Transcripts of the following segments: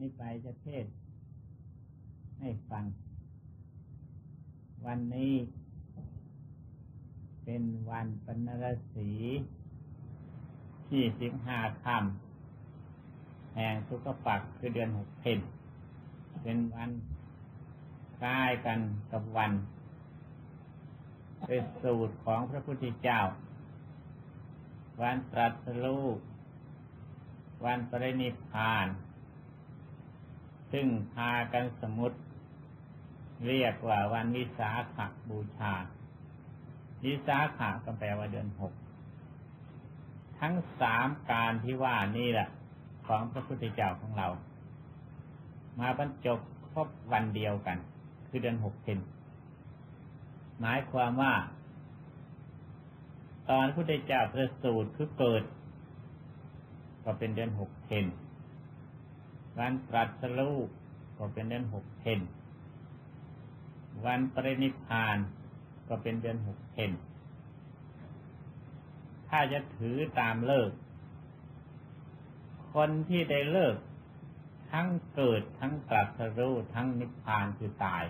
นี้ไปจะเทศ ให้ฟัง วันนี้เป็นวันปัณรสีที่สิบห้าคำแห่งสุกปักคือเดือนหกเพ็นเป็นวันคล้ายกันกับวันเป็นสูตรของพระพุทธเจ้า วันตรัสรู้วันปรินิพพาน ซึ่งพากันสมุดเรียกว่าวันวิสาขบูชา วิสาขาก็แปลว่าเดือนหก ทั้งสามการที่ว่านี่แหละของพระพุทธเจ้าของเรา มาบรรจบครบวันเดียวกัน คือเดือนหกเพนหมายความว่า ตอนพระพุทธเจ้าประสูติคือเกิด ก็เป็นเดือนหกเพน วันตรัสรู้ก็เป็นเดือนหกเพนวันปรินิพานก็เป็นเดือนหกเพนถ้าจะถือตามเลิก คนที่ได้เลิก ทั้งเกิดทั้งตรัสรู้ทั้งนิพพานคือตาย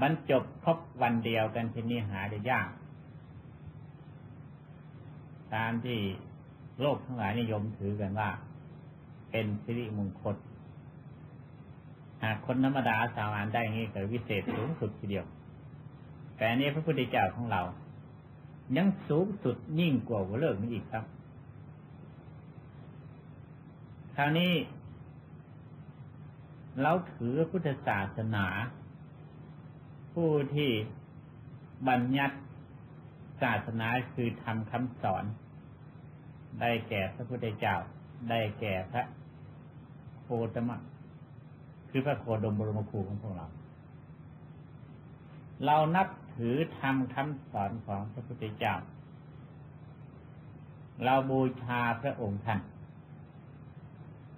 บรรจบครบวันเดียวกันที่นี้หาได้ยาก ตามที่โลกทั้งหลายนิยมถือกันว่า เป็นสิริมงคล หากคนธรรมดาสามารถได้งี้ก็วิเศษสูงสุดทีเดียว แต่นี้พระพุทธเจ้าของเรา ยังสูงสุดยิ่งกว่าเลิกนี้อีกครับ คราวนี้ เราถือพุทธศาสนา ผู้ที่บัญญัติศาสนาคือทำคำสอน ได้แก่พระพุทธเจ้า ได้แก่พระ โคตมะคือพระโคดมบรมครูของพวกเรา เรานับถือทำคำสอนของพระพุทธเจ้า เราบูชาพระองค์ท่าน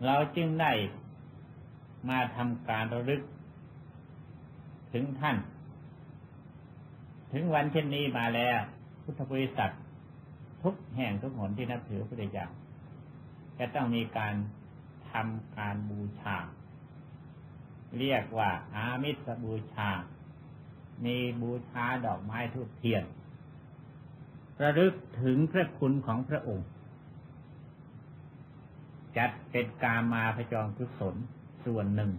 เราจึงได้มาทำการระลึก ถึงท่าน ถึงวันเช่นนี้มาแล้ว พุทธบริษัททุกแห่งทุกหนที่นับถือพระพุทธเจ้าจะต้องมีการ ทำการบูชา เรียกว่าอามิสบูชา มีบูชาดอกไม้ทุกเทียน ระลึกถึงพระคุณของพระองค์ จัดเป็นกามาพจรกุศลส่วนหนึ่ง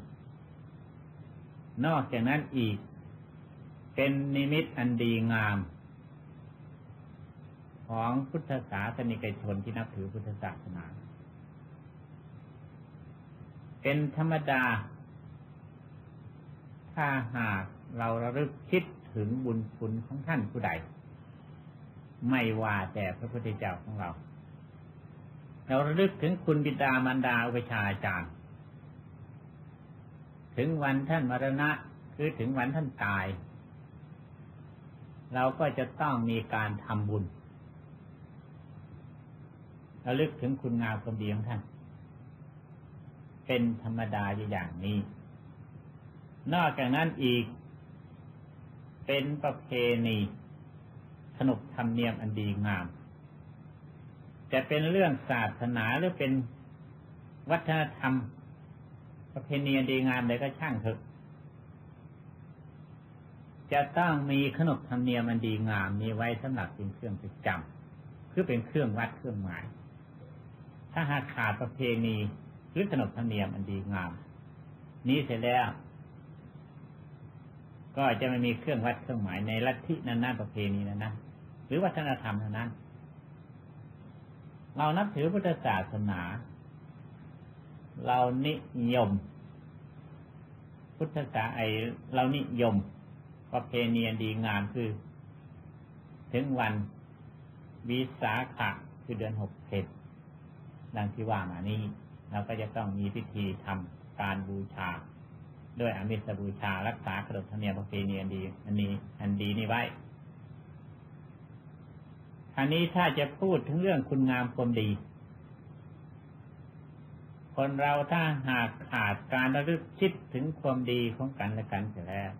นอกจากนั้นอีก เป็นนิมิตอันดีงามของพุทธศาสนิกชนที่นับถือพุทธศาสนา เป็นธรรมดา ถ้าหากเราระลึกคิดถึงบุญคุณของท่านผู้ใด ไม่ว่าแต่พระพุทธเจ้าของเรา เราระลึกถึงคุณบิดามารดาอุปชาอาจารย์ ถึงวันท่านมรณะคือถึงวันท่านตาย เราก็จะต้องมีการทำบุญระลึกถึงคุณงามความดีของท่าน เป็นธรรมดาอย่างนี้ นอกจากนั้นอีก เป็นประเพณีขนบธรรมเนียมอันดีงาม จะเป็นเรื่องศาสนาหรือเป็นวัฒนธรรม ประเพณีอันดีงามใดก็ช่างเถอะ จะต้องมีขนบธรรมเนียมอันดีงามมีไว้สำหรับเป็นเครื่องประจำคือเป็นเครื่องวัดเครื่องหมาย ถ้าหากขาดประเพณี หรือขนบธรรมเนียมอันดีงาม นี้เสร็จแล้ว ก็จะไม่มีเครื่องวัดเครื่องหมายในลัทธินั้นนประเพณีนั้นนะหรือวัฒนธรรมนั้นเรานับถือพุทธศาสนา เรานิยม พุทธศาสนาไอเรานิยม ประเพณีดีงามคือ ถึงวันวิสาขะคือเดือนหกเพชรดังที่ว่ามานี้ เราก็จะต้องมีพิธีทำการบูชา ด้วยอมิสบูชารักษาขนบธรรมเนียมประเพณีอันดีอันนี้อันดีนี้ไว้อันนี้ถ้าจะพูดถึงเรื่องคุณงามความดี คนเราถ้าหากขาดการระลึกคิดถึงความดีของกันและกันเสียแล้ว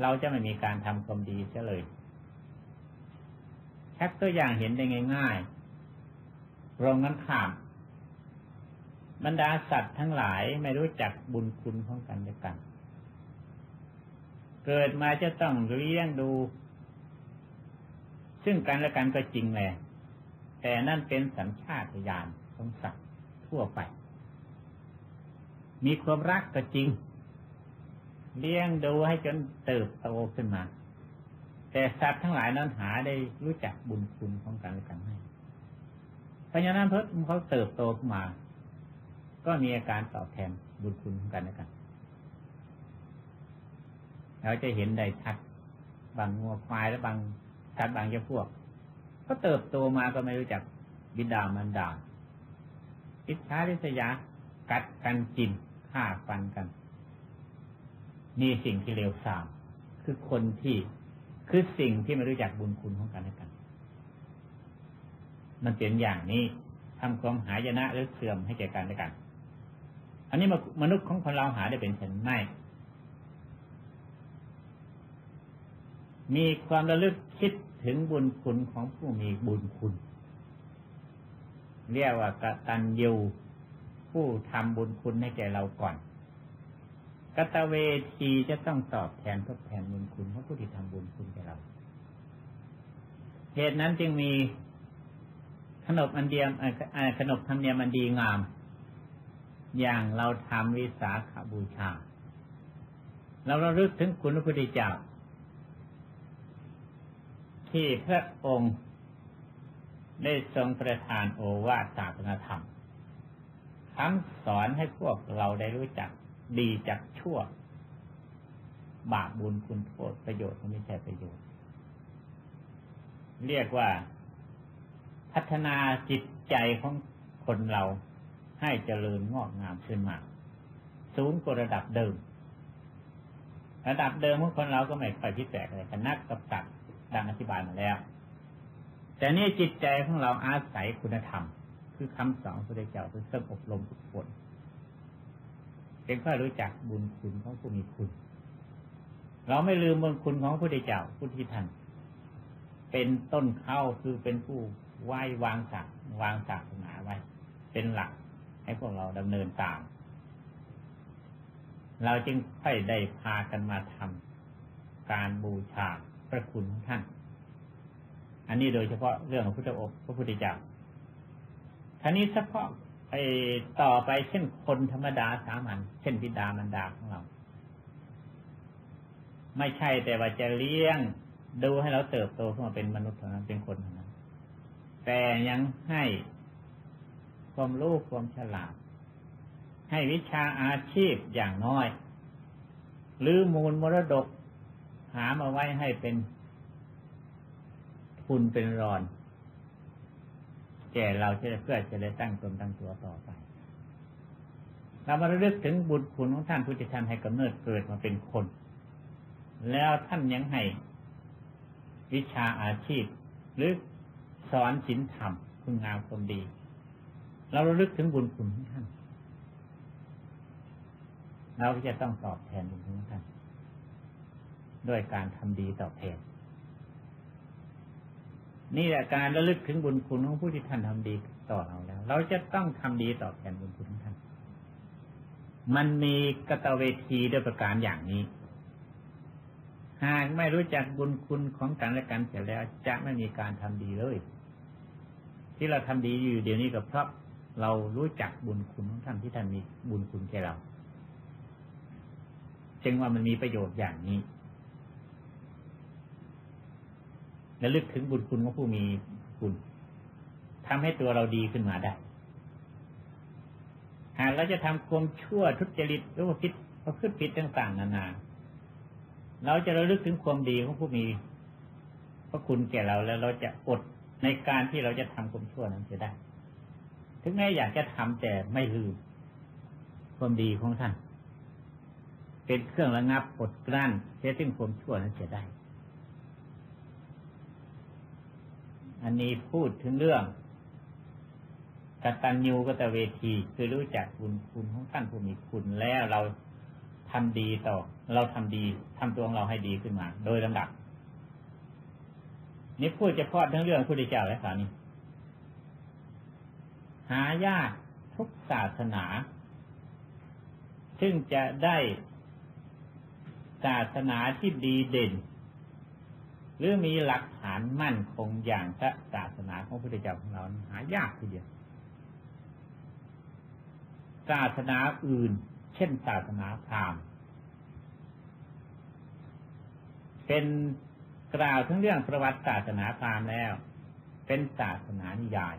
เราจะไม่มีการทำความดีเสียเลยชักตัวอย่างเห็นได้ง่ายๆโรงนั้นข้าม บรรดาสัตว์ทั้งหลายไม่รู้จักบุญคุณของกันและกัน เกิดมาจะต้องเลี้ยงดู ซึ่งกันและกันก็จริงแหละแต่นั่นเป็นสัญชาตญาณของสัตว์ทั่วไป มีความรักก็จริง เลี้ยงดูให้จนเติบโตขึ้นมา แต่สัตว์ทั้งหลายนั้นหาได้รู้จักบุญคุณของกันและกันไหมเพราะฉะนั้นเพิ่มเขาเติบโตขึ้นมา ก็มีอาการตอบแทนบุญคุณของกันและกันเราจะเห็นได้ชัดบางงัวควายและบางสัตว์บางจ้าพวก ก็เติบโตมาก็ไม่รู้จักบิดามารดาอิจฉาริษยากัดกันกินฆ่าฟันกันมีสิ่งที่เลวทราม คือคนที่คือสิ่งที่ไม่รู้จักบุญคุณของกันและกัน มันเป็นอย่างนี้ทำความหายนะหรือเสื่อมให้แก่กันและกัน อันนี้มนุษย์ของคนเราหาได้เป็นเช่นไม่ มีความระลึกคิดถึงบุญคุณของผู้มีบุญคุณ เรียกว่ากตัญญูผู้ทำบุญคุณให้แก่เราก่อน กตเวทีจะต้องตอบแทนทดแทนบุญคุณของผู้ที่ทำบุญคุณแก่เรา เหตุนั้นจึงมีขนบอันเดียมขนบธรรมเนียมอันดีงาม อย่างเราทำวิสาขบูชา เราระลึกถึงคุณพระพุทธเจ้า ที่พระองค์ได้ทรงประทานโอวาทศาสนธรรมคำสอนให้พวกเราได้รู้จักดีจากชั่ว บาปบุญคุณโทษประโยชน์ไม่ใช่ประโยชน์ เรียกว่าพัฒนาจิตใจของคนเรา ให้เจริญงอกงามขึ้นมา สูงกว่าระดับเดิม ระดับเดิมของคนเราก็ไม่ค่อยพิเศษอะไรกันนักกับตัดดังอธิบายมาแล้ว แต่นี่จิตใจของเราอาศัยคุณธรรม คือคำสอนพระเจ้าคือซึ่งอบรมทุกคนเป็นข้อรู้จักบุญคุณของผู้มีคุณ เราไม่ลืมบุญคุณของพระพุทธเจ้าผู้ที่ท่านเป็นต้นเข้าคือเป็นผู้ไหว้วางศักวางศาสนาไว้ เป็นหลัก ให้พวกเราดำเนินตาม เราจึงค่อยได้พากันมาทำการบูชาพระคุณท่าน อันนี้โดยเฉพาะเรื่องของพุทธอบพระพุทธเจ้าท่านี้เฉพาะไอ้ต่อไปเช่นคนธรรมดาสามัญเช่นพิดามันดาของเรา ไม่ใช่แต่ว่าจะเลี้ยงดูให้เราเติบโตขึ้นมาเป็นมนุษย์เท่านั้นเป็นคนเท่านั้นแต่ยังให้ ความรู้ความฉลาด ให้วิชาอาชีพอย่างน้อย หรือมูลมรดก หามาไว้ให้เป็นทุนเป็นรอนแก่เราจะเพื่อจะได้ตั้งตนตั้งตัวต่อไป เรามาเลือกถึงบุญคุณของท่านผู้จะทำให้กำเนิดเกิดมาเป็นคน แล้วท่านยังให้วิชาอาชีพ หรือสอนศีลธรรมคุณงามความดี เราระลึกถึงบุญคุณของท่าน เราจะต้องตอบแทนบุญคุณของท่านด้วยการทำดีตอบแทน นี่แหละการระลึกถึงบุญคุณของผู้ที่ท่านทำดีต่อเราแล้ว เราจะต้องทำดีตอบแทนบุญคุณของท่าน มันมีกตเวทีด้วยประการอย่างนี้ หากไม่รู้จักบุญคุณของกันและกันเสร็จแล้วจะไม่มีการทำดีเลยที่เราทำดีอยู่เดี๋ยวนี้ก็เพราะ เรารู้จักบุญคุณของท่านที่ท่านมีบุญคุณแก่เราจึงว่ามันมีประโยชน์อย่างนี้และลึกถึงบุญคุณของผู้มีคุณทำให้ตัวเราดีขึ้นมาได้ หากเราจะทำความชั่วทุจริตหรือว่าผิดประพฤติผิดต่างๆนานา เราจะระลึกถึงความดีของผู้มีพระคุณแก่เราแล้วเราจะอดในการที่เราจะทำความชั่วนั้นจะได้ ถึงแม้อยากจะทำแต่ไม่ลืมความดีของท่าน เป็นเครื่องระงับอดกลั้นเสียถึงความชั่วนั้นจะได้ อันนี้พูดถึงเรื่องกตัญญูกตเวที คือรู้จักบุญคุณของท่านผู้มีคุณแล้วเราทำดีต่อ เราทำดีทำตัวของเราให้ดีขึ้นมา โดยลำดับ นี่พูดจะพอดทั้งเรื่องพุทธเจ้าและสานี หายากทุกศาสนา ซึ่งจะได้ศาสนาที่ดีเด่น หรือมีหลักฐานมั่นคงอย่างพระศาสนาของพระพุทธเจ้าของเราหายากทีเดียวศาสนาอื่น เช่นศาสนาพราหมณ์เป็นกล่าวทั้งเรื่องประวัติศาสนาพราหมณ์แล้ว เป็นศาสนานิยาย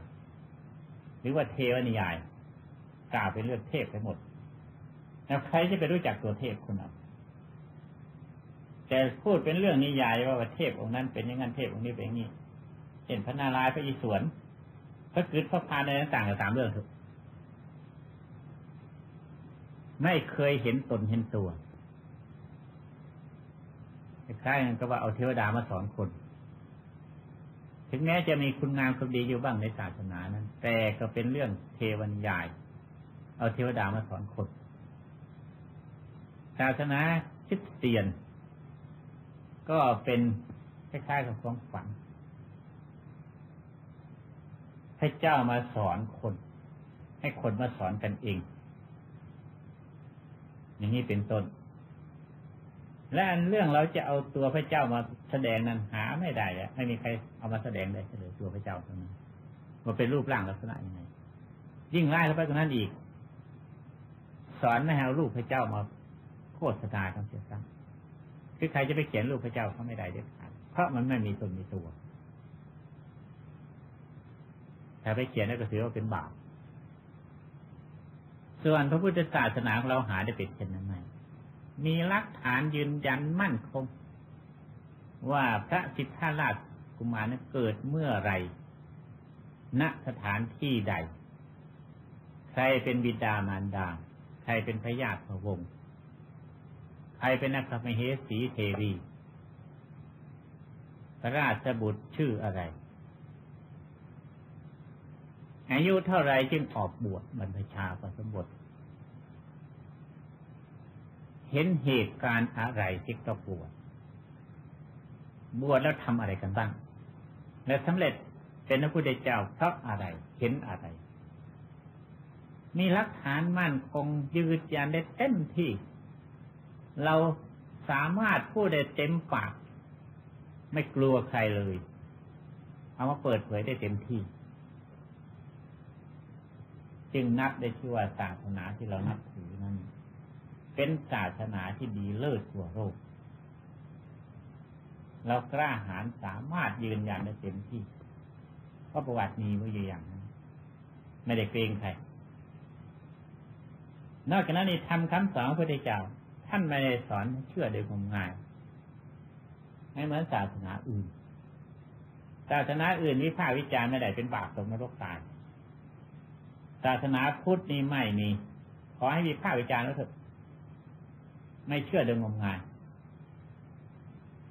หรือว่าเทวนิยายกล่าวเป็นเรื่องเทพไปหมด แล้วใครจะไปรู้จักตัวเทพคุณเอาแต่พูดเป็นเรื่องนิยายว่าเทพองค์นั้นเป็นอย่างนั้นเทพองค์นี้เป็นอย่างนี้เช่นพระนารายณ์พระอิศวรพระกฤษพระพานอะไรต่างๆกับสามเรื่องทุกไม่เคยเห็นตนเห็นตัวคล้ายๆกับว่าเอาเทวดามาสอนคน ถึงแม้จะมีคุณงามความดีอยู่บ้างในศาสนานั้น แต่ก็เป็นเรื่องเทวันยาย เอาเทวดามาสอนคนศาสนาคิดเตียน ก็เป็นคล้ายๆกับความฝันให้เจ้ามาสอนคน ให้คนมาสอนกันเอง อย่างนี้เป็นต้น และอันเรื่องเราจะเอาตัวพระเจ้ามาแสดงนั้นหาไม่ได้แล้วไม่มีใครเอามาแสดงได้เลยตัวพระเจ้าตรงนี้มันเป็นรูปร่างลักษณะยังไงยิ่งไล่เข้าไปตรงนั้นอีก สอนไม่ให้เอารูปพระเจ้ามาโฆษณาคำเสียซ้ำคือใครจะไปเขียนรูปพระเจ้าเขาไม่ได้เด็ดขาดเพราะมันไม่มีตนมีตัวถ้าไปเขียนแล้ก็ถือว่าเป็นบาปส่วนพระพุทธศาสนาของเราหาได้เป็นเช่นนั้นไหม มีหลักฐานยืนยันมั่นคง ว่าพระสิทธาราชกุมารนั้นเกิดเมื่อไรณสถานที่ใด ใครเป็นบิดามารดา ใครเป็นพระญาติพระวงศ์ใครเป็นนักมเหสีเทวีพระราชบุตรชื่ออะไร อายุเท่าไรจึงออกบวชบรรพชาประสมบท เห็นเหตุการณ์อะไรที่ต้องบวชบวชแล้วทำอะไรกันบ้าง และสำเร็จเป็นพระพุทธเจ้าเพราะอะไรเห็นอะไร มีหลักฐานมั่นคงยืดยันได้เต็มที่ เราสามารถพูดได้เต็มปาก ไม่กลัวใครเลย เอามาเปิดเผยได้เต็มที่ จึงนับได้ชื่อว่าศาสนาที่เรานับถือนั้น เป็นศาสนาที่ดีเลิศทั่วโลกเรากล้าหาญสามารถยืนยันได้เต็มที่ เพราะประวัติมีไว้อยู่อย่างนั้น ไม่ได้เกรงใคร นอกจากนั้นนี่ทำคำสอนพระพุทธเจ้า ท่านไม่ได้สอนเชื่อโดยงมงายไม่เหมือนศาสนาอื่น ศาสนาอื่นวิพากษ์วิจารณ์ไม่ได้เป็นบาปตกนรกตาย ศาสนาพุทธนี่ไม่มี ขอให้วิพากษ์วิจารณ์แล้วเถอะ ไม่เชื่อเดิมงมงาย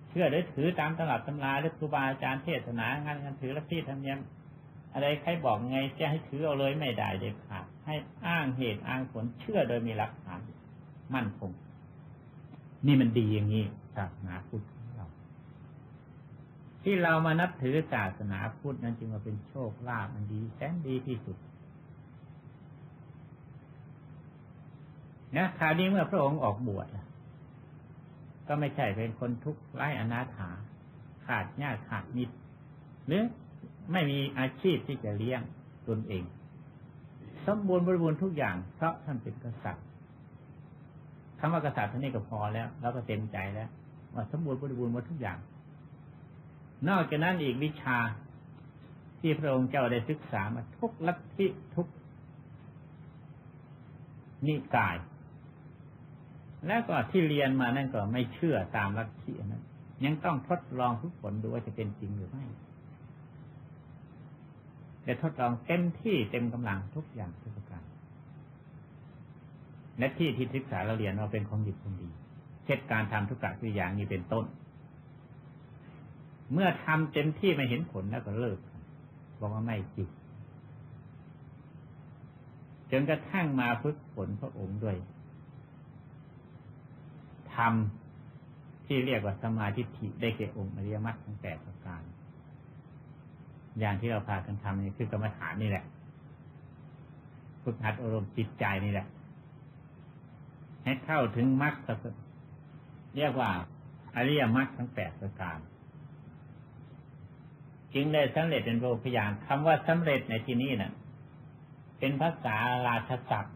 เชื่อหรือถือตามตำรับตำราหรือครูบาอาจารย์เทศนางานงานถือลัทธิธรรมเนียม อะไรใครบอกไงจะให้ถือเอาเลยไม่ได้เด็ดขาดให้อ้างเหตุอ้างผลเชื่อโดยมีหลักฐานมั่นคง นี่มันดีอย่างนี้ศาสนาพุทธของเรา ที่เรามานับถือศาสนาพุทธนั้นจึงมาเป็นโชคลาภมันดีแสนดีที่สุด นะคราวนี้เมื่อพระองค์ออกบวชก็ไม่ใช่เป็นคนทุกข์ไร้อนาถา ขาดญาติขาดมิตรหรือไม่มีอาชีพที่จะเลี้ยงตนเอง สมบูรณ์บริบูรณ์ทุกอย่างเพราะท่านเป็นกษัตริย์คำว่ากษัตริย์ท่านี้ก็พอแล้วเราก็เต็มใจแล้วว่าสมบูรณ์บริบูรณ์หมดทุกอย่าง นอกจากนั้นอีกวิชาที่พระองค์เจ้าได้ศึกษามาทุกลัทธิทุกนิกาย แล้วก็ที่เรียนมานั่นก็ไม่เชื่อตามลัทธินั้นยังต้องทดลองทุกผลดูว่าจะเป็นจริงหรือไม่แต่ทดลองเต็มที่เต็มกำลังทุกอย่างทุกประการและที่ที่ศึกษาเราเรียนเราเป็นของดีคนดี เช่นการทำทุกอย่างทุกอย่างนี้เป็นต้น เมื่อทำเต็มที่ไม่เห็นผลแล้วก็เลิกบอกว่าไม่จริงจนกระทั่งมาฝึกฝนพระองค์ด้วย ธรรมที่เรียกว่าสมาธิิได้เก่องค์อริยมรรคทั้งแปดประการ อย่างที่เราพากันทำนี่คือกรรมฐานนี่แหละฝึกหัดอารมณ์จิตใจนี่แหละ ให้เข้าถึงมรรคเรียกว่าอริยมรรคทั้งแปดประการจึงได้สำเร็จเป็นโลกยานคำว่าสำเร็จในที่นี้นะ่ะ เป็นภาษาราชศัพท์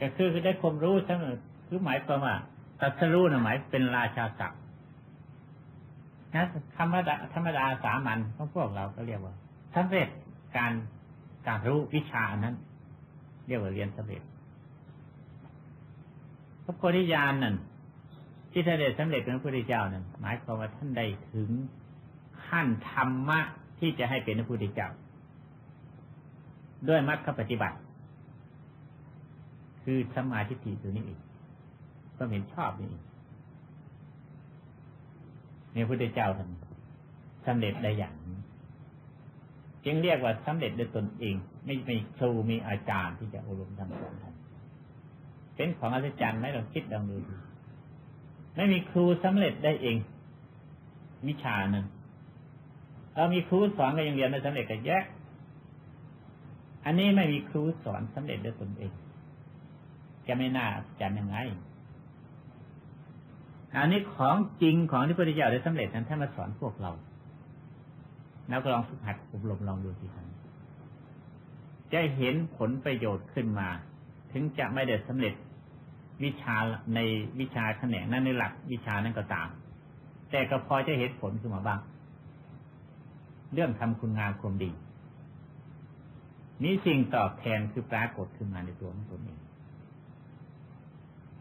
ก็คือคือได้ความรู้ทั้ง คือหมายความว่าตัสรู้นะหมายเป็นราชาศัพท์นะธรรมดาธรรมดาสามัญของพวกเราก็เรียกว่าสำเร็จการการรู้วิชานั้น เรียกว่าเรียนสำเร็จพระโพธิญาณนั่นที่ท่านได้สำเร็จเป็นพระพุทธเจ้านั่นหมายความว่าท่านได้ถึงขั้นธรรมะที่จะให้เป็นพระพุทธเจ้า ด้วยมรรคปฏิบัติ คือสมาธิตัวนี้เอง ก็เห็นชอบนี่เองในพระพุทธเจ้าท่านสำเร็จได้อย่างจึงเรียกว่าสำเร็จด้วยตนเอง ไม่ไม่ครูมีอาจารย์ที่จะอบรมทำสอนท่านเป็นของอาจารย์ไหมลองคิดลองดูไม่มีครูสำเร็จได้เองวิชาหนึ่งเรามีครูสอนก็ยังเรียนไม่สำเร็จกันแยะอันนี้ไม่มีครูสอนสำเร็จด้วยตนเองจะไม่น่าอาจะยังไง อันนี้ของจริงของที่พระพุทธเจ้าได้สำเร็จนั้นท่านมาสอนพวกเราแล้วก็ลองฝึกหัดอบรมลองดูสิครับจะเห็นผลประโยชน์ขึ้นมา ถึงจะไม่ได้สำเร็จวิชาในวิชาแขนงนั้นในหลักวิชานั้นก็ตาม แต่ก็พอจะเห็นผลขึ้นมาบ้าง เรื่องทำคุณงามความดีนี้สิ่งตอบแทนคือปรากฏขึ้นมาในตัวของตนเอง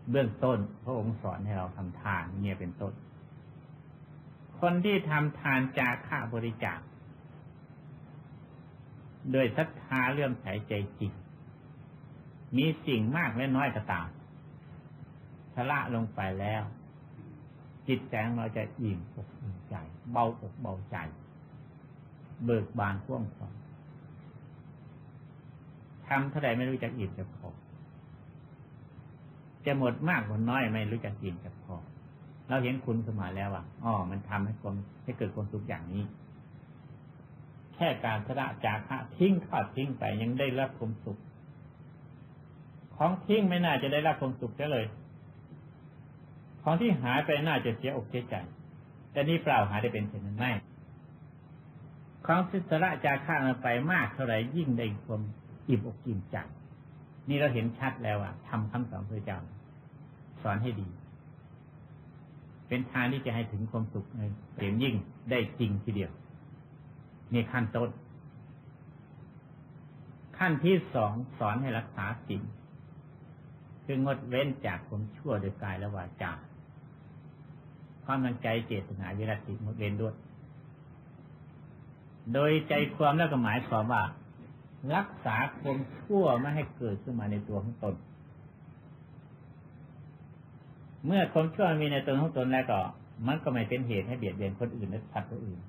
เบื้องต้น พระองค์สอนให้เราทำทานเนี่ยเป็นต้น คนที่ทำทานจากค่าบริจาคโดยศรัทธาเลื่อมใสใจจริง มีสิ่งมากและน้อยก็ตามทละลงไปแล้ว จิตใจของเราจะอิ่มอกอิ่มใจ เบาอกเบาใจ เบิกบานพ่วงขวางทำเท่าไรไม่รู้จักอิ่มจะพอ จะหมดมากหมดน้อยไม่รู้จักอิ่มจะพอ เราเห็นคุณขึ้นมาแล้วอะอ๋อมันทำให้ความให้เกิดความสุขอย่างนี้ แค่การสละจากะทิ้งทอดทิ้งไปยังได้รับความสุข ของทิ้งไม่น่าจะได้รับความสุขเลย ของที่หายไปน่าจะเสียอกเสียใจ แต่นี่เปล่าหายได้เป็นเช่นนั้นไม่ของสิสระจากข้างไปมากเท่าไหร่ยิ่งได้ความอิ่มอกอิ่มใจ นี่เราเห็นชัดแล้วอะทำคำสอนพระเจ้า สอนให้ดี เป็นทางที่จะให้ถึงความสุขในเสียงยิ่งได้จริงทีเดียวนี่ขั้นต้น ขั้นที่สองสอนให้รักษาศีลคืองดเว้นจากความชั่วโดยกายและวาจาความตั้งใจเจตนาวิรัติงดเว้นด้วย โดยใจความแล้วก็หมายความว่า รักษาความชั่วไม่ให้เกิดขึ้นมาในตัวของตน เมื่อความชั่วมีในตัวของตนแล้วก็ มันก็ไม่เป็นเหตุให้เบียดเบียนคนอื่นและสัตว์ตัวอื่น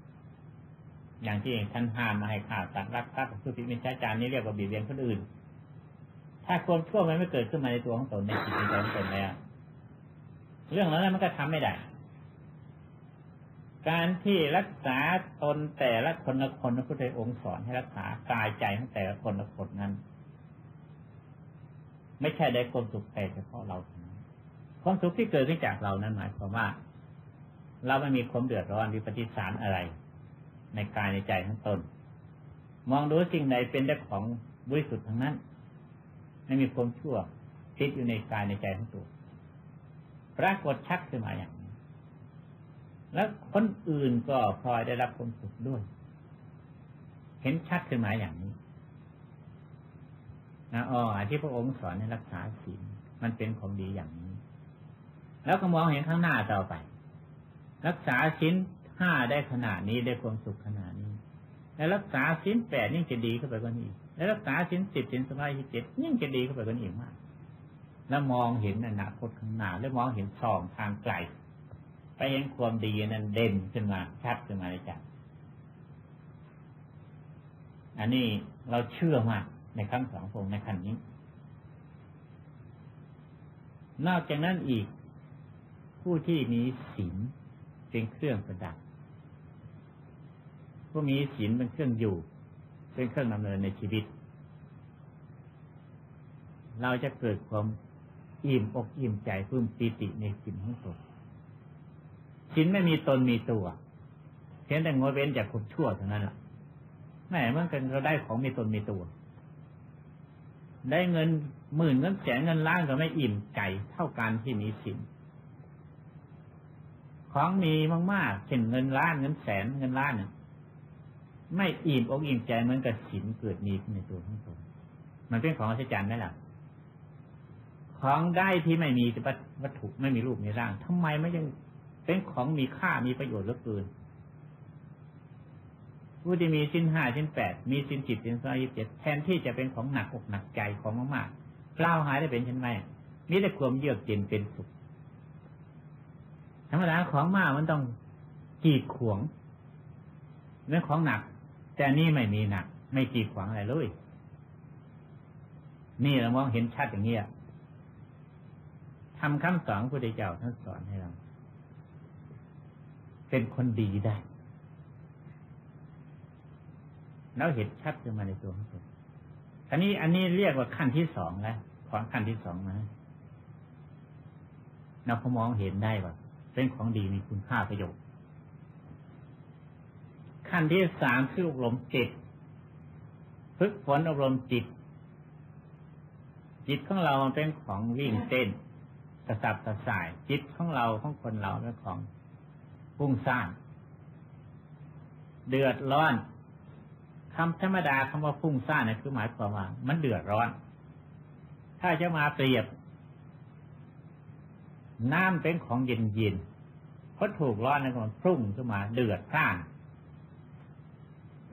อย่างที่ท่านห้ามมาให้ข่าวตัดรักทรัพย์สุภิมิชาจารนี้เรียกว่าเบียดเบียนคนอื่น ถ้าความชั่วมันไม่เกิดขึ้นมาในตัวของตนในจิตใจของตนแล้วเรื่องนั้นมันก็ทำไม่ได้ การที่รักษาตนแต่ละคนละคนพระพุทธองค์สอนให้รักษากายใจของแต่ละคนละคนนั้น ไม่ใช่ได้ความสุขแต่เฉพาะเราความสุขที่เกิดขึ้นจากเรานั้นหมายความว่า เราไม่มีความเดือดร้อนวิปฏิสารอะไร ในกายในใจของตน มองดูสิ่งใดเป็นได้ของบริสุทธิ์ทั้งนั้น ไม่มีความชั่วติดอยู่ในกายในใจของตัวปรากฏชัดขึ้นมาอย่าง แล้วคนอื่นก็พลอยได้รับความสุขด้วย เห็นชัดขึ้นมาอย่างนี้นะอ๋อที่พระองค์สอนให้รักษาศีลมันเป็นของดีอย่างนี้ แล้วก็มองเห็นข้างหน้าต่อไป รักษาศีลห้าได้ขนาดนี้ได้ความสุขขนาดนี้ แล้วรักษาศีลแปดยิ่งจะดีเข้าไปกว่านี้แล้วรักษาศีลสิบศีลสมาธิเจ็ดยิ่งจะดีเข้าไปกว่านี้มาก แล้วมองเห็นอนาคตข้างหน้าแล้วมองเห็นช่องทางไกล ไปเห็นความดีนั้นเด่นขึ้นมาชัดขึ้นมาในใจอันนี้เราเชื่อมากในคำสอนพงในขั้นนี้ นอกจากนั้นอีก ผู้ที่มีศีลเป็นเครื่องประดับ ผู้มีศีลเป็นเครื่องอยู่ เป็นเครื่องดำเนินในชีวิต เราจะเกิดความอิ่มอกอิ่มใจพื้มปีติในสิ่งของตน ชิ้นไม่มีตนมีตัวเพียงแต่งดเว้นจากความชั่วเท่านั้นแหละแม่เมื่อกันเราได้ของมีตนมีตัว ได้เงินหมื่นเงินแสนเงินล้านก็ไม่อิ่มใจเท่าการที่มีสินของมีมากๆเช่นเงินล้านเงินแสนเงินล้านเนี่ยไม่อิ่มอกอิ่มใจเหมือนกับสินเกิดมีในตัวของตนมันเป็นของอัศจรรย์ได้หรอของได้ที่ไม่มีวัตถุไม่มีรูปมีร่างทำไมไม่ยัง เป็นของมีค่ามีประโยชน์เหลือเกินผู้ที่มีสิ้นห้าสิ้นแปดมีสิ้นจิตสิ้นสองยี่สิบเจ็ดแทนที่จะเป็นของหนักอกหนักใจของมากๆเล่าวหายได้เป็นเช่นไรมีแต่ความเยือกเย็นเป็นสุขธรรมดาของมากมันต้องกีดขวงเรื่องของหนัก แต่นี่ไม่มีหนัก ไม่กีดขวางอะไรเลย นี่เรามองเห็นชัดอย่างนี้ทำคำสอนพระพุทธเจ้าท่านสอนให้เรา เป็นคนดีได้แล้วเห็นชัดขึ้นมาในตัวของตนอันนี้อันนี้เรียกว่าขั้นที่สองแล้วของขั้นที่สองนะเราพอมองเห็นได้ว่าเป็นของดีมีคุณค่าประโยชน์ ขั้นที่สามคืออบรมจิตฝึกฝนอบรมจิต จิตของเราเป็นของวิ่งเต้นกระสับกระส่าย จิตของเราของคนเราเป็นของ พุ่งสร้างเดือดร้อนคำธรรมดาคำว่าพุ่งซ่านเนี่ยคือหมายความว่า มันเดือดร้อน ถ้าจะมาเปรียบ น้ำเป็นของเย็นเย็นเพราถูกร้อนในมันพุ่งขึ้นมา เดือดร่าน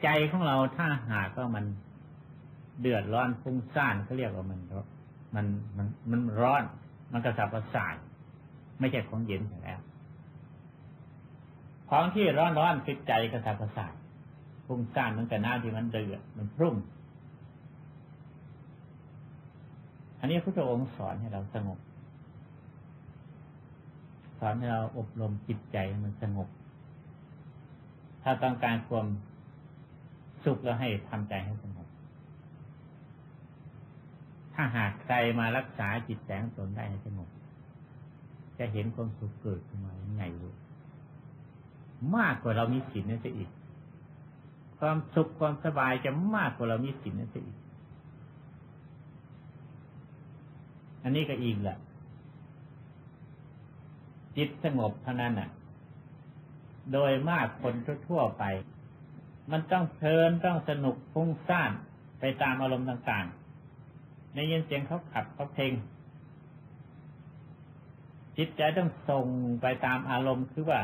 ใจของเราถ้าหากว่ามันเดือดร้อนพุ่งซ่านเขาเรียกว่ามันมันมันมันร้อน มันกระสับกระส่าย ไม่ใช่ของเย็นแล้ว ของที่ร้อนร้อนจิตใจกระสับกระส่ายพุ่งซ่านมันแต่หน้าที่มันเดือดมันพุ่งอันนี้พระองค์สอนให้เราสงบ สอนให้เราอบรมจิตใจมันสงบ ถ้าต้องการความสุขเราให้ทำใจให้สงบ ถ้าหากใครมารักษาจิตใจของตนได้ให้สงบ จะเห็นความสุขเกิดขึ้นมาอย่างไงรู้ มากกว่าเรามีศีลนั่นจะอีก ความสุขความสบายจะมากกว่าเรามีสิ่งนั้นอีก อันนี้ก็อีกแหละจิตสงบเท่านั้นน่ะ โดยมากคนทั่วไป มันต้องเพลินต้องสนุกฟุ้งซ่านไปตามอารมณ์ต่างๆ ในยินเสียงเขาขับเขาเพลงจิตใจต้องส่งไปตามอารมณ์คือว่า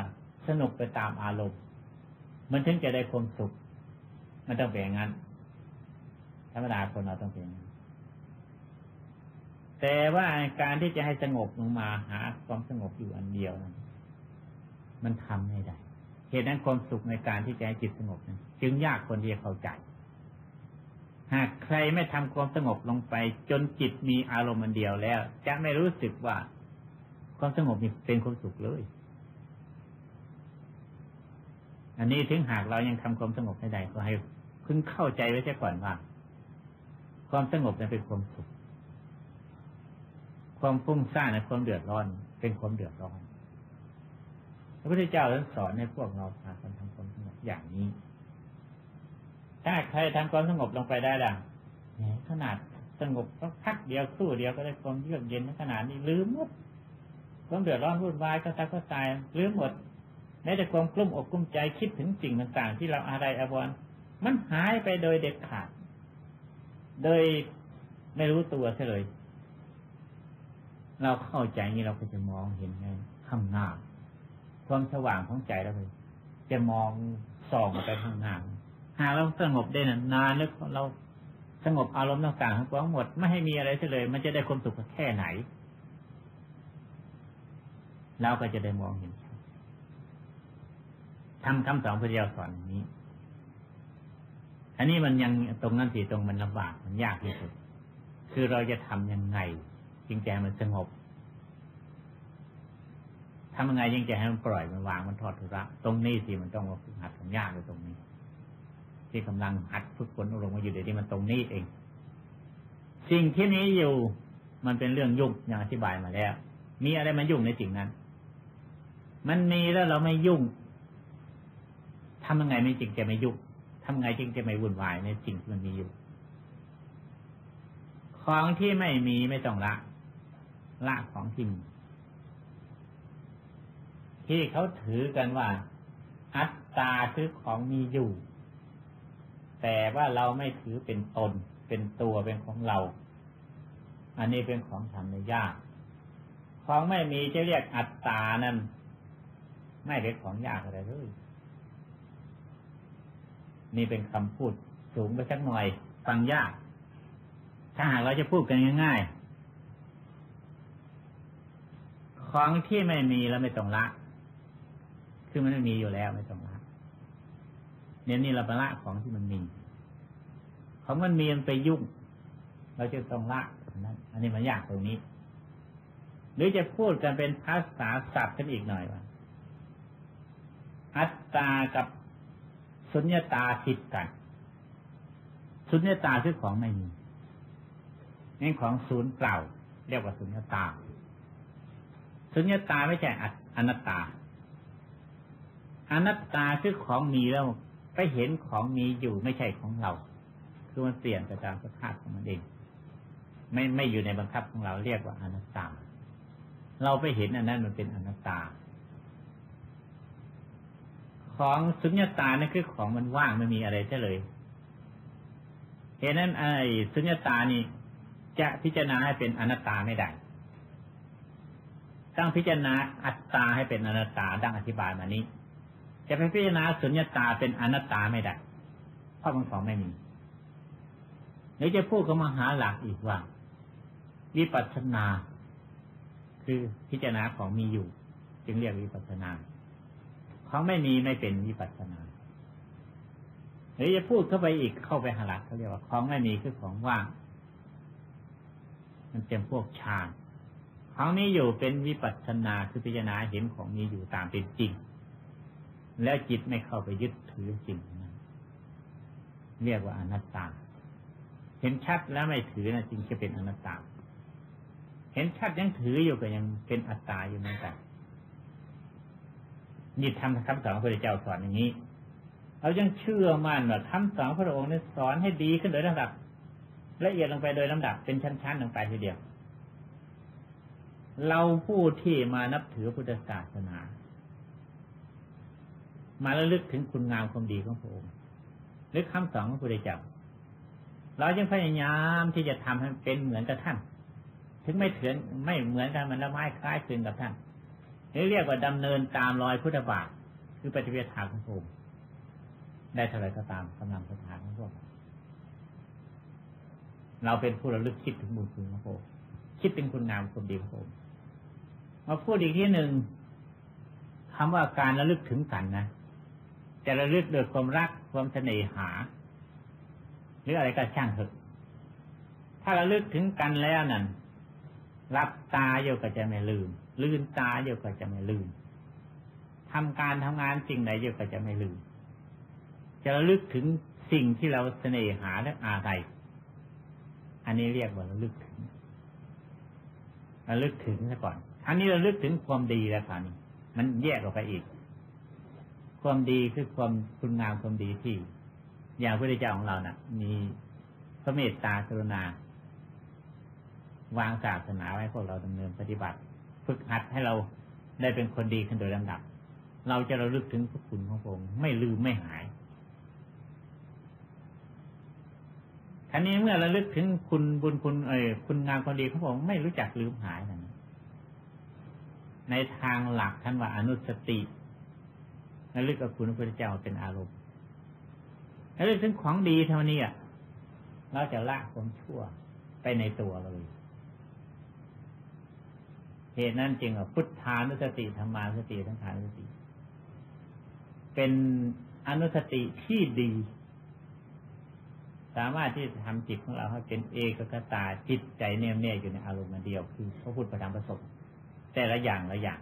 สนุกไปตามอารมณ์ มันถึงจะได้ความสุข มันต้องเป็นอย่างนั้น ธรรมดาคนเราต้องเป็นแต่ว่าการที่จะให้สงบลงมาหาความสงบอยู่อันเดียวมันทำไม่ได้ เหตุนั้นความสุขในการที่จะให้จิตสงบนั้นจึงยากคนที่จะเข้าใจ หากใครไม่ทำความสงบลงไป จนจิตมีอารมณ์อันเดียวแล้ว จะไม่รู้สึกว่าความสงบนี่เป็นความสุขเลย อันนี้ถึงหากเรายังทำความสงบไม่ได้ก็ให้พึงเข้าใจไว้เสียก่อนว่า ความสงบนั้นเป็นความสุข ความฟุ้งซ่านในความเดือดร้อน เป็นความเดือดร้อน พระพุทธเจ้าท่านสอนให้พวกเราพากันทำความสงบอย่างนี้ ถ้าใครทำความสงบลงไปได้ล่ะขนาดสงบก็พักเดียวสู้เดียวก็ได้ความเยือกเย็นขนาดนี้ลืมหมดความเดือดร้อนวุ่นวายก็ตายก็ตายลืมหมด แม้แต่ความกลุ้มอกกลุ้มใจคิดถึงสิ่งต่างๆ ที่เราอะไรอาวรมันหายไปโดยเด็ดขาด โดยไม่รู้ตัวเลยเราเข้าใจนี้เราก็จะมองเห็นในข้างหน้า ความสว่างของใจเราเลยจะมองส่องไปข้างหน้าหากเราสงบได้นานแล้วเราสงบอารมณ์ต่างๆทั้งปวงหมดไม่ให้มีอะไรเลย มันจะได้ความสุขแค่ไหน เราก็จะได้มองเห็น ทำคำสอนพระเจ้าสอนนี้ อันนี้มันยังตรงนั้นสิตรงมันลำบากมันยากที่สุด คือเราจะทํำยังไงจึงจะให้มันสงบทำยังไงจึงจะให้มันปล่อยมันวางมันทอดทุระ ตรงนี้สิมันต้องมาฝึกหัดของยากเลยตรงนี้ ที่กำลังหัดฝึกฝนอารมณ์มาอยู่เดี๋ยวนี้มันตรงนี้เอง สิ่งที่นี้อยู่มันเป็นเรื่องยุ่งอย่างอธิบายมาแล้ว มีอะไรมายุ่งในสิ่งนั้น มันมีแล้วเราไม่ยุ่ง ทำยังไงไม่จริงจะไม่ยุ่งทำไงจริงจะไม่วุ่นวายในสิ่งที่มันมีอยู่ ของที่ไม่มีไม่ต้องละ ละของที่มีที่เขาถือกันว่า อัตตาคือของมีอยู่ แต่ว่าเราไม่ถือเป็นตน เป็นตัวเป็นของเรา อันนี้เป็นของทำในยาก ของไม่มีจะเรียกอัตตานั้น ไม่เป็นของยากอะไรเลย นี่เป็นคำพูดสูงไปสักหน่อย ฟังยาก ถ้าหากเราจะพูดกันง่าย ๆ ของที่ไม่มีแล้วไม่ต้องละ คือมันไม่มีอยู่แล้วไม่ต้องละเนี่ยนี่เราไปละของที่มันมี ของมันมีมันไปยุ่ง เราจะต้องละนั้นอันนี้มันยากตรงนี้ หรือจะพูดกันเป็นภาษาศัพท์กันอีกหน่อยว่าอัตตากับ สุญญตาผิดกัน สุญญตาคือของไม่มีนี่ของศูนย์เปล่า เรียกว่าสุญญตา สุญญตาไม่ใช่อนัตตา อนัตตาคือของมีแล้วไปเห็นของมีอยู่ไม่ใช่ของเรา คือมันเปลี่ยนไปตามสภาพของมันเอง ไม่ไม่อยู่ในบังคับของเราเรียกว่าอนัตตา เราไปเห็นอันนั้นมันเป็นอนัตตา ของสุญญตานั่นคือของมันว่างไม่มีอะไรเลยเหตุนั้นไอ้สุญญตานี่จะพิจารณาให้เป็นอนัตตาไม่ได้ต้องพิจารณาอัตตาให้เป็นอนัตตาดังอธิบายมานี้ จะไปพิจารณาสุญญตาเป็นอนัตตาไม่ได้เพราะมันของไม่มีเดี๋ยวจะพูดกับมหาหลักอีกว่า วิปัสสนา คือพิจารณาของมีอยู่ จึงเรียกวิปัสสนา ของไม่มีไม่เป็นวิปัสสนาหรือจะพูดเข้าไปอีกเข้าไปหลักเขาเรียกว่าของไม่มีคือของว่าง มันเป็นพวกฌานของนี้อยู่เป็นวิปัสสนาคือพิจารณาเห็นของนี้อยู่ตามเป็นจริง แล้วจิตไม่เข้าไปยึดถือสิ่งนั้นเรียกว่าอนัตตา เห็นชัดแล้วไม่ถือนะจึงจะเป็นอนัตตา เห็นชัดยังถืออยู่ก็ยังเป็นอัตตาอยู่เหมือนกัน นี่ทำคำสอนพระเจ้าสอนอย่างนี้เรายังเชื่อมั่นว่าคำสอนพระองค์นี่สอนให้ดีขึ้นโดยลำดับ ละเอียดลงไปโดยลำดับเป็นชั้นๆลงไปทีเดียว เราผู้ที่มานับถือพุทธศาสนา มาระลึกถึงคุณงามความดีของพระองค์หรือคำสอนของพระเจ้าเราจึงพยายามที่จะทำให้เป็นเหมือนกับท่าน ถึงไม่เถือนไม่เหมือนกันมันละไม้คล้ายคลึงกับท่าน นี่เรียกว่าดำเนินตามรอยพุทธบาท คือปฏิเวทาของพระองค์ได้เท่าไรก็ตามกำลังสถานของพวกเราเป็นผู้ระลึกคิดถึงบุญคุณของพระคิดถึงคุณงามความดีของพระมาพูดอีกที่หนึ่งคำว่าการระลึกถึงกันนะจะระลึกโดยความรักความเสน่หา หรืออะไรก็ช่างเถอะ ถ้าระลึกถึงกันแล้วนั่นรับตาโยก็จะไม่ลืม ลืมตาเดียวก็จะไม่ลืมทำการทำงานสิ่งไหนเดียวก็จะไม่ลืม จะระลึกถึงสิ่งที่เราเสน่หาและอะไรอันนี้เรียกว่าระลึกถึงระลึกถึงซะก่อนอันนี้เระลึกถึงความดีแล้วค่ะนี่มันแยกออกไปอีก ความดีคือความคุณงามความดีที่ อย่างพระพุทธเจ้าของเรานะ่ะ มีพระเมตตากรุณา วางศาสนาไว้พวกเราดำเนินปฏิบัติ ฝึกหัดให้เราได้เป็นคนดีขึ้นโดยลำดับ เราจะระลึกถึงพระคุณของพระองค์ไม่ลืมไม่หายท่านี้เมื่อระลึกถึงคุณบุญคุณเอ่ยคุณงามความดีของพระองค์ไม่รู้จักลืมหายนะในทางหลักท่านว่าอนุสติระลึกกับคุณพระพุทธเจ้าเป็นอารมณ์ระลึกถึงของดีเท่านี้อะเราจะละความชั่วไปในตัวเลย เหตุนั้นจึงว่าพุทธานุสติธรรมานุสติทั้งขานุสติ เป็นอนุสติที่ดี สามารถที่จะทำจิตของเราให้เป็นเอกกตาจิตใจแน่วแน่อยู่ในอารมณ์เดียวคือพระพุทธประธรรมประสบแต่ละอย่างละอย่าง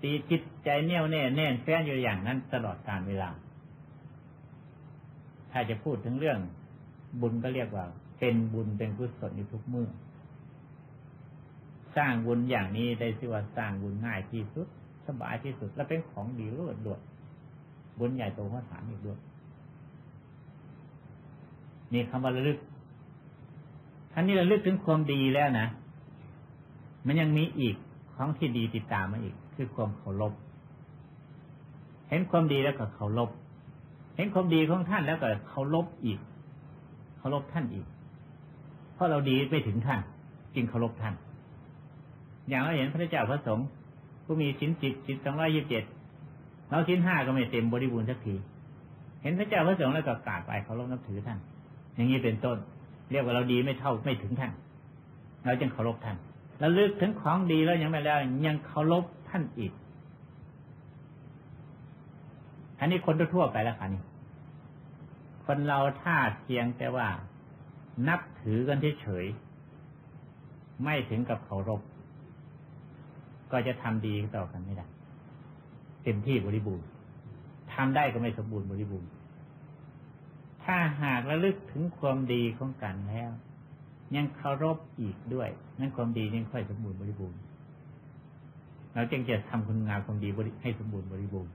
ตีจิตใจแน่วแน่แน่นแฟ้นอยู่อย่างนั้นตลอดการเวลา ถ้าจะพูดถึงเรื่อง บุญก็เรียกว่า เป็นบุญเป็นกุศลในทุกเมื่อ สร้างบุญอย่างนี้ได้ชื่อว่าสร้างบุญง่ายที่สุด สบายที่สุด และเป็นของดีเลิศด้วยบุญใหญ่โตข้อสามอีกด้วยนี่คำว่าระลึกท่านนี้ระลึกถึงความดีแล้วนะมันยังมีอีกของที่ดีติดตามมาอีก คือความเคารพเห็นความดีแล้วก็เคารพเห็นความดีของท่านแล้วก็เคารพอีกเคารพท่านอีก เพราะเราดีไปถึงท่าน จึงเคารพท่าน อย่างเราเห็นพระเจ้าพระสงฆ์ผู้มีชิ้นจิตจิตสองร้อยยี่สิบเจ็ดเราชิ้นห้าก็ไม่เต็มบริบูรณ์สักที เห็นพระเจ้าพระสงฆ์แล้วก็กราบไปเคารพนับถือท่าน อย่างนี้เป็นต้น เรียกว่าเราดีไม่เท่าไม่ถึงท่าน เราจึงเคารพท่านแล้วลึกถึงของดีแล้วยังไม่แล้ว ยังเคารพท่านอีก อันนี้คนทั่วไปแล้วค่ะนี่ คนเราถ้าเพียงแต่ว่า นับถือกันเฉยๆไม่ถึงกับเคารพ ก็จะทำดีต่อกันไม่ได้เต็มที่บริบูรณ์ทำได้ก็ไม่สมบูรณ์บริบูรณ์ถ้าหากระลึกถึงความดีของกันแล้ว ยังเคารพอีกด้วย นั่นความดียังค่อยสมบูรณ์บริบูรณ์เราจึงจะทำคุณงามความดีให้สมบูรณ์บริบูรณ์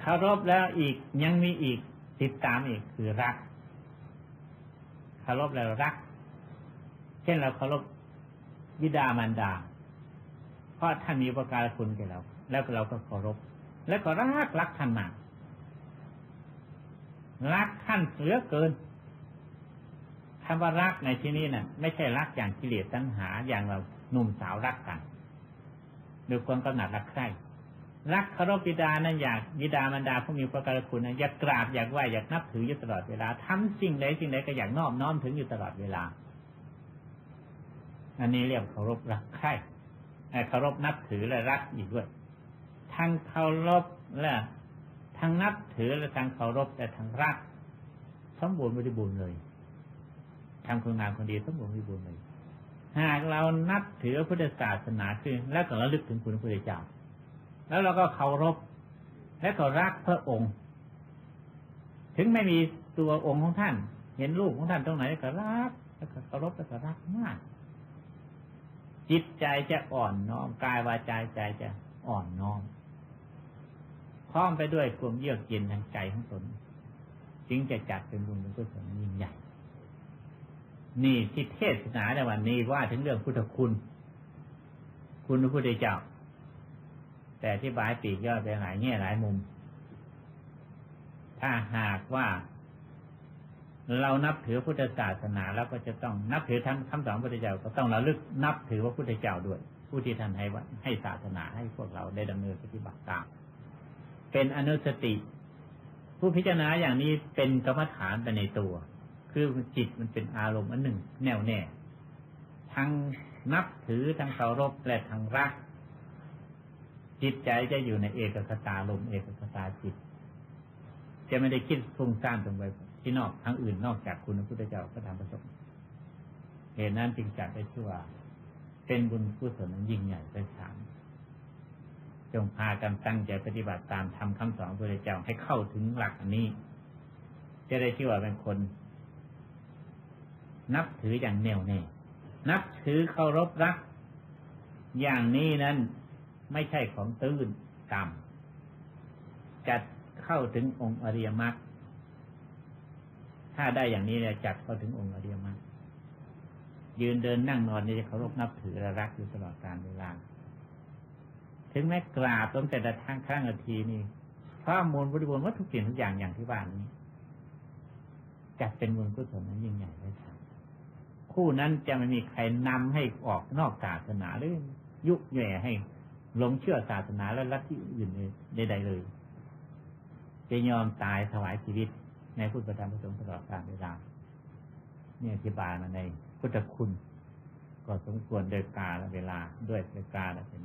เคารพแล้วอีกยังมีอีกติดตามอีกคือรักเคารพแล้วรัก เช่นเราเคารพ บิดามารดา เพราะท่านมีประการคุณแก่เรา แล้วเราก็เคารพ แล้วก็รักรักท่านมาก รักท่านเหลือเกินคำว่ารักในที่นี้นะ่ะ ไม่ใช่รักอย่างกิเลสตัณหาอย่างเราหนุ่มสาวรักกันด้วยความกำหนัดรักใคร่รักเคารพบิดานั้นอยากบิดามารดาผู้มีประการคุณนะอยากกราบอยากไหวอยากนับถืออยู่ตลอดเวลาทำสิ่งใดสิ่งใดก็อยากนอบน้อมถึงอยู่ตลอดเวลา อันนี้เรียกเคารพรักใคร่เคารพนับถือและรักอีกด้วย ทั้งเคารพและทั้งนับถือและทั้งเคารพแต่ทั้งรัก สมบูรณ์บริบูรณ์เลยทำคุณงามคนดีสมบูรณ์บริบูรณ์เลย หากเรานับถือพุทธศาสนาคือแล้วก็ระลึกถึงคุณพระพุทธเจ้า แล้วเราก็เคารพและก็รักพระองค์ ถึงไม่มีตัวองค์ของท่าน เห็นรูปของท่านตรงไหนก็รักแล้วก็เคารพแล้วก็รักมาก จิตใจจะอ่อนน้อมกายวาจาใจจะอ่อนน้อมพร้อมไปด้วยความเยือกเย็นทางใจของตนจึงจะจัดเป็นบุญเป็นกุศลยิ่งใหญ่ นี่ที่เทศนาในวันนี้ว่าถึงเรื่องพุทธคุณ คุณพระพุทธเจ้า แต่ที่บายปีกย่อยไปหลายแง่หลายมุม ถ้าหากว่า เรานับถือพุทธศาสนาแล้วก็จะต้องนับถือทั้งคำสอนพุทธเจ้าก็ต้องระลึกนับถือว่าพุทธเจ้าด้วย ผู้ที่ท่านให้ให้ศาสนาให้พวกเราได้ดำเนินปฏิบัติตาม เป็นอนุสติ ผู้พิจารณาอย่างนี้เป็นกรรมฐานไปในตัว คือจิตมันเป็นอารมณ์อันหนึ่ง แน่วแน่ ทั้งนับถือทั้งเคารพและทั้งรัก จิตใจจะอยู่ในเอกคตาลมเอกคตาจิต จะไม่ได้คิดฟุ้งซ่านตรงไป ที่นอกทั้งอื่นนอกจากคุณพระพุทธเจ้าก็ทำประสบเหตุนั้นจึงจัดได้ชื่อว่า เป็นบุญกุศลยิ่งใหญ่เป็นสามจงพากันตั้งใจปฏิบัติตามทำคำสอนพระพุทธเจ้าให้เข้าถึงหลักอันนี้ จะได้ชื่อว่าเป็นคน นับถืออย่างแน่วแน่ นับถือเคารพรัก อย่างนี้นั้นไม่ใช่ของตื้นต่ำจัดเข้าถึงองค์อริยมรรค ถ้าได้อย่างนี้เนี่ยจัดเข้าถึงองค์อริยมรรคยืนเดินนั่งนอนนี่จะเคารพนับถือและรักอยู่ตลอดการเวลา ถึงแม้กราบตั้งแต่ละทางครั้งนาทีนี่ข้อมูลบริบูรณ์วัตถุสิ่งทุกอย่างอย่างที่ว่านี้จัดเป็นบุญกุศลนั้นยิ่งใหญ่เลยครับคู่นั้นจะไม่มีใครนำให้ออกนอกศาสนาหรือยุแย่ให้หลงเชื่อศาสนาและลัทธิอื่นใดๆเลย จะยอมตายถวายชีวิต ในพุทธธรรมประสงค์ตลอดกาลเวลาเนี่ยอธิบายมาในพุทธคุณ ก็สมควรโดยกาลเวลาด้วยโดยกาลเป็น